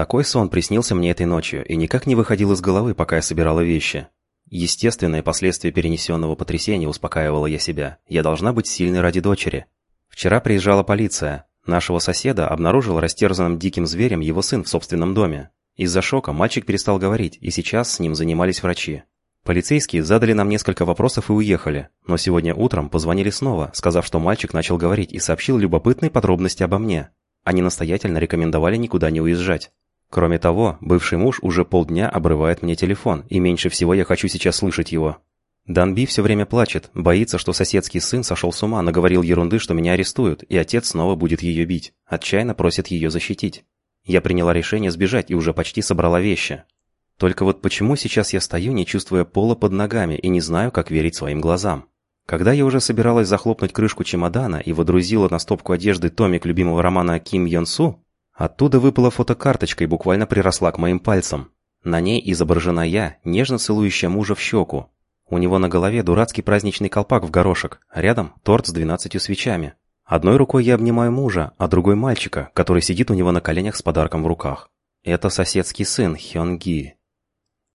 Такой сон приснился мне этой ночью и никак не выходил из головы, пока я собирала вещи. Естественное последствие перенесенного потрясения успокаивала я себя. Я должна быть сильной ради дочери. Вчера приезжала полиция. Нашего соседа обнаружил растерзанным диким зверем его сын в собственном доме. Из-за шока мальчик перестал говорить, и сейчас с ним занимались врачи. Полицейские задали нам несколько вопросов и уехали, но сегодня утром позвонили снова, сказав, что мальчик начал говорить и сообщил любопытные подробности обо мне. Они настоятельно рекомендовали никуда не уезжать. Кроме того, бывший муж уже полдня обрывает мне телефон, и меньше всего я хочу сейчас слышать его. Данби все время плачет, боится, что соседский сын сошел с ума, наговорил ерунды, что меня арестуют, и отец снова будет ее бить. Отчаянно просит ее защитить. Я приняла решение сбежать и уже почти собрала вещи. Только вот почему сейчас я стою, не чувствуя пола под ногами и не знаю, как верить своим глазам? Когда я уже собиралась захлопнуть крышку чемодана и водрузила на стопку одежды томик любимого романа Ким Йон оттуда выпала фотокарточка и буквально приросла к моим пальцам. На ней изображена я, нежно целующая мужа в щеку. У него на голове дурацкий праздничный колпак в горошек, рядом торт с двенадцатью свечами. Одной рукой я обнимаю мужа, а другой мальчика, который сидит у него на коленях с подарком в руках. Это соседский сын Хён Ги.